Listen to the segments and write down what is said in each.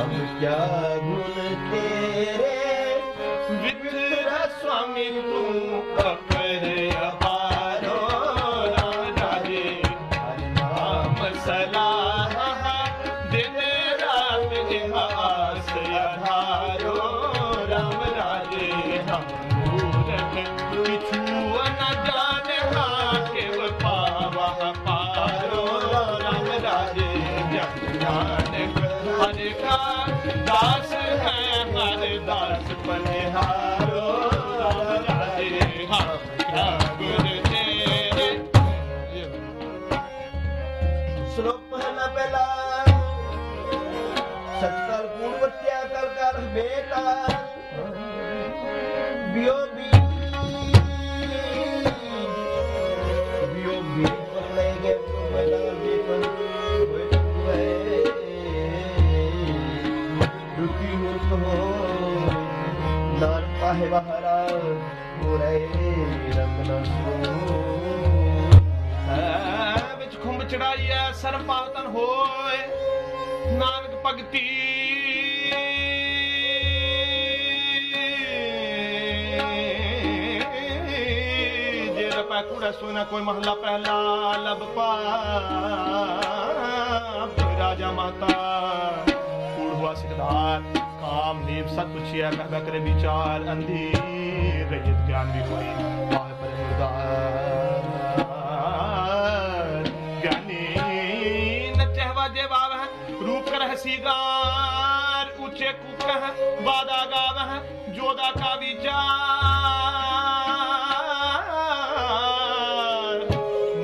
हम क्या गुण तेरे वितरा स्वामी तू अपर अपारो राजा रे हर नाम सलाह दिन रात निवास अधारो राम राजे हम मूर्ख कुछ ਦਾਸ ਨਾਰ ਪਾਹੇ ਬਹਰਾ ਹੋਰੇ ਰੰਗ ਵਿੱਚ ਖੁੰਬ ਚੜਾਈਐ ਸਰਬ ਪਾਵਤਨ ਹੋਏ, ਨਾਨਕ ਭਗਤੀ। ਜੇ ਰਪੈ ਕੂੜਾ ਸੋਨਾ ਕੋਈ ਮਹਲਾ ਪਹਿਲਾ ਲਬ ਪਾ ਰਾਜਾ ਮਾਤਾ, ਕੂੜ ਹੁਆ ਸਿਕਦਾਰ। ਕਾਮ ਨੀਵ ਸਤ ਪੁਛਿਆ ਕਹਿ ਕਰੇ ਵਿਚਾਰ ਅੰਧੀ ਰਜਤ ਗਿਆਨ ਵੀ ਹੋਈ। ਵਾਹ ਪਰ ਮੁਰਦਾਰ ਗਿਆਨੀ ਨਚਹਿ ਵਾਜੇ ਬਾਵਹ ਰੂਪ ਕਰਹਿ ਸੀਗਾਰ, ਉੱਚੇ ਕੁਕਹ ਬਾਦਾ ਗਾਵਹ, ਜੋਦਾ ਕਾ ਵਿਚਾਰ।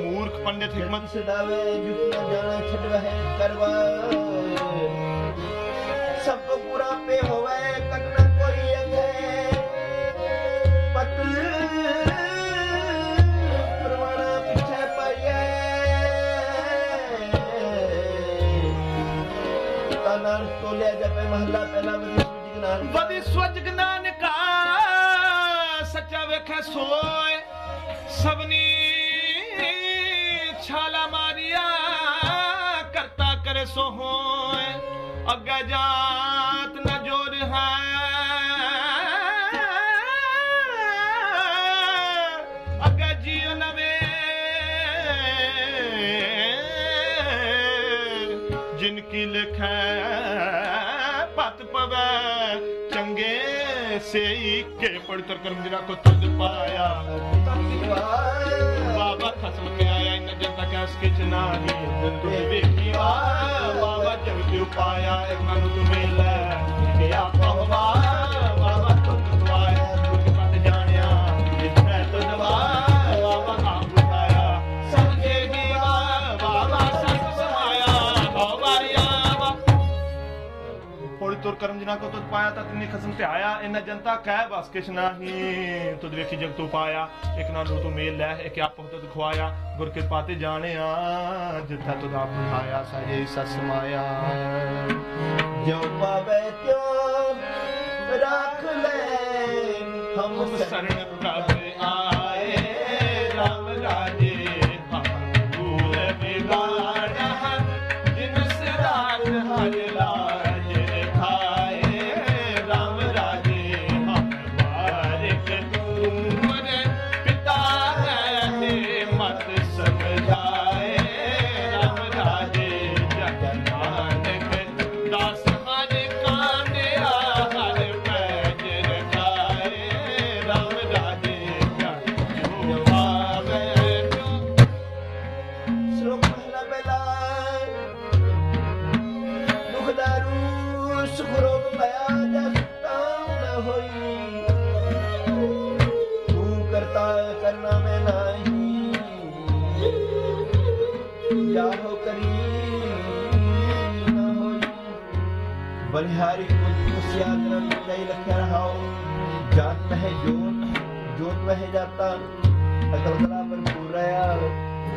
ਮੂਰਖ ਪੰਡਿਤ ਹਿਕਮਤ ਸਦਾਵੇ ਜੁਟ ਨਾ ਜਾਣਾ ਛਡਵਹਿ ਕਰਵਾ। ਸਭ ਕੋ ਪੂਰਾ ਪੇ ਹੋਵੇ ਕਟਨਾ ਕੋਈ ਅੰਗੇ ਪਤ ਪਰਵਾਣਾ ਪਿਛੇ ਪਾਈਏ। ਤਨਰ ਤੋਲਿਆ ਜਪੇ ਮਹੱਲਾ ਪਹਿਲਾ ਵਦੀ ਸੂਜੀ ਗਨਾਨ ਵਦੀ ਸਵਜ ਨਾਨਕਾ, ਸੱਚਾ ਵੇਖੈ ਸੋਏ। ਸਭਨੀ ਛਾਲਾ ਮਾਰਿਆ, ਕਰਤਾ ਕਰੇ ਸੋ ਹੋਏ। ਅੱਗੇ ਜਾ ਸੇਈ ਕੇ ਪੜਤਰ ਕਰਮ ਜਿਨਾ ਪਾਇਆ। ਬਾਬਾ ਖਸਮ ਕੇ ਆਇਆ, ਇਨ ਜਨਤਾ ਕੈਸ ਕਿਚ ਨਾਹੀ ਤੁਮ ਵੇਖਿਆ ਬਾਬਾ ਜਗ ਤੇ ਪਾਇਆ ਇੱਕ ਮਨ ਤੁ ਮਿਲੈ ਪੋੜੀ ਤੁਰ ਕਰਮ ਜਿਨਾ ਕੋ ਤੁਧ ਪਾਇਆ ਤਤ ਨੀ ਖਸਮ ਤੇ ਆਇਆ। ਇਨ ਜਨਤਾ ਕਹਿ ਬਸ ਕਿਛ ਨਾਹੀ। ਤੁਧ ਵੇਖੀ ਜਗ ਤੂੰ ਪਾਇਆ। ਇਕ ਨਾਲ ਤੂੰ ਮੇਲ ਲੈ ਇਕ ਆਪ ਤੁਧ ਖਵਾਇਆ ਗੁਰ ਕਿਰਪਾ ਤੇ ਜਾਣਿਆ ਜਿੱਥਾ ਤੁਧ ਆਪ ਬੁਲਾਇਆ ਸਜੇ ਸਸ ਮਾਇਆ। ਜੋ ਪਾਵੇ ਤਿਉ ਰੱਖ ਲੈ ਹਮ ਸਰਣ ਪ੍ਰਭ ਆਏ ਸ਼ਲੋਕ ਪਹਿਲਾ ਪਹਿਲਾ ਦੁਖ ਦਾਰੂ ਸੁਖ ਰੋਗ ਭਇਆ ਜਸ ਤਾਉ ਨ ਹੋਈ ਤੂੰ ਕਰਤਾ ਕਰਨਾ ਮੈਂ ਨਹੀਂ ਜਾਹੋ ਕਰੀ ਨ ਹੋਈ ਬਲਿਹਾਰੀ ਕੁਲ ਮੁਸਿਆਦ ਨ ਜਾਈ ਲਖਿਆ ਰਹਾਓ ਜਾਤ ਮਹਿ ਜੋਤ ਜੋਤ ਮਹਿ ਜਾਤਾ ਅਕਲ ਕਲਾ ਭਰਪੂਰ ਰਹਾ ਤੂੰ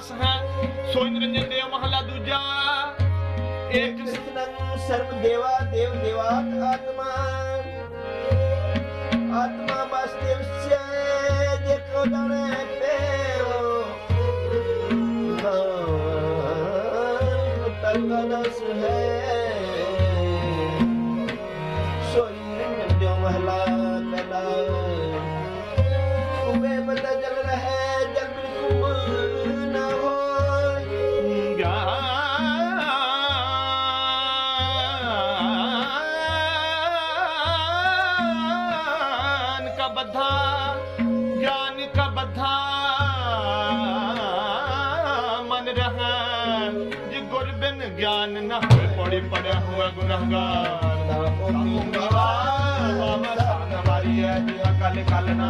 ਦਾਸ ਹੈ। ਸੋਈ ਨਿਰੰਜਨ ਦੇਵ ਮਹਲਾ ਦੂਜਾ। ਏਕ ਸਤਨੰ ਸਰਬ ਦੇਵਾ ਦੇਵ ਦੇਵਾਤ ਆਤਮਾ। ਆਤਮਾ ਬਸ ਦੇਵ ਸੇ ਦੇਖੋ ਦਰੇ ਪੇਓ। ਨਾਮ ਦਸ ਹੈ। बद्धा ज्ञान का बद्धा मन रहा जी गुर बिन ज्ञान न हो पड़ी पड़ा हुआ गुनहगार बाबा सान हमारी है जी कल कल ना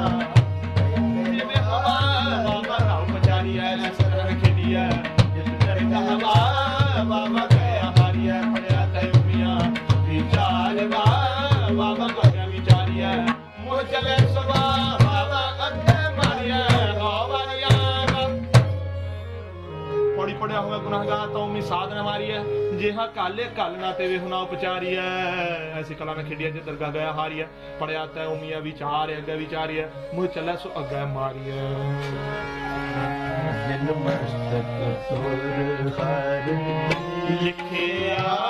ਪੜਿਆ ਹੋਇਆ ਗੁਨਾਹਗਾਰ ਤਾਂ ਉਮੀ ਸਾਧਨ ਮਾਰੀ ਐ ਜਿਹਾ ਕਾਲੇ ਕਲ ਨਾ ਤੇ ਹੁਣਾ ਉਪਚਾਰੀ ਐ ਐਸੀ ਕਲਾ ਨਾ ਖੇਡੀਆ ਜੇ ਦਰਗਾ ਗਿਆ ਹਾਰੀ ਐ ਪੜਿਆ ਤੈ ਉਮੀਆ ਵਿਚਾਰ ਅੱਗੇ ਵਿਚਾਰੀ ਐ ਮੋਹ ਚਲੇ ਸੋ ਅੱਗੇ ਮਾਰੀ ਐ ਜਨ ਮਸਤਕ ਸੁਰ ਹਰ। ਲਿਖਿਆ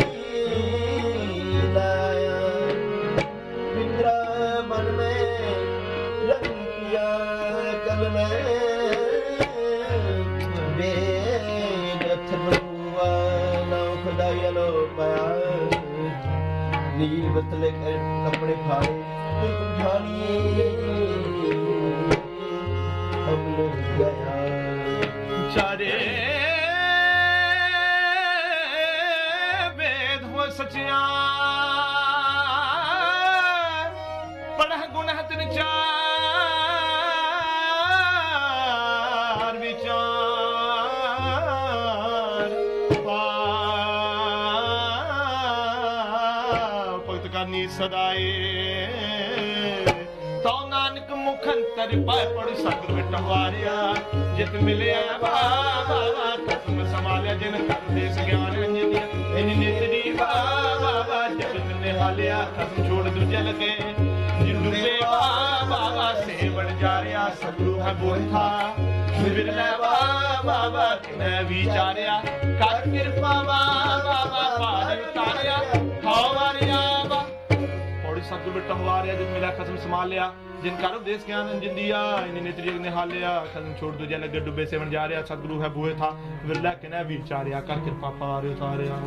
ਨਾ ਪਿਆ ਨੀਲ ਬਤਲੇ ਕਰ ਕੱਪੜੇ ਫਾੜੇ ਤੁਮ ਜਾਣੀਏ ਹਮ ਗਿਆ ਚਾਰੇ ਵੇਦ ਹੋ ਸਚਿਆ ਸਦਾਏ। ਤਉ ਨਾਨਕ ਮੁਖ ਅੰਤਰ ਪਾਇ ਪੜ ਸਤਿਗੁਰ ਵਿਟਵਾਰਿਆ ਜਿਤ ਮਿਲਿਆ ਬਾਬਾ ਤਤਮ ਸਮਾਲਿਆ ਜਿਨ ਕਰ ਦੇਸ ਗਿਆਨ ਅੰਜਨੀਆ ਇਨ ਨਿਤ ਦੀ ਬਾਬਾ ਜਗਤ ਨਿਹਾਲਿਆ, ਖਸਮ ਛੋੜ ਦੂਜੇ ਲਗੇ। ਜਿਨ ਡੁੱਬੇ ਬਾਬਾ ਸੇਵਣ ਜਾ ਰਿਆ ਸਤਿਗੁਰੂ ਹੈ ਬੋਥਾ ਵਿਰਲੇ ਬਾਬਾ ਮੈਂ ਵਿਚਾਰਿਆ। ਕਰ ਕਿਰਪਾ ਬਾਬਾ ਪਾਣੀ ਉਤਾਰਿਆ। ਸਤਿਗੁਰ ਬਿਟਾ ਹਵਾਰਿਆ ਜਿਨ ਮਿਲਾ ਖਸਮ ਸਮਾ ਲਿਆ ਜਿਨ ਕਰ ਦੇਸ਼ ਗਿਆਨ ਜਿੰਦੀਆ ਇਨੇ ਨੇਤਰ ਜਗ ਨੇ ਹਾਲਿਆ ਖਸਮ ਛੋੜ ਦੂਜੇ ਲੱਗੇ ਡੁੱਬੇ ਸੇਵਨ ਜਾ ਰਿਹਾ, ਸਤਿਗੁਰੂ ਹੈ ਬੂਏ ਥਾ, ਵਿਰਲਾ ਕਿਨੇ ਵਿਚਾਰਿਆ ਕਰ ਕਿਰਪਾ ਪਾਰ ਉਤਾਰਿਆ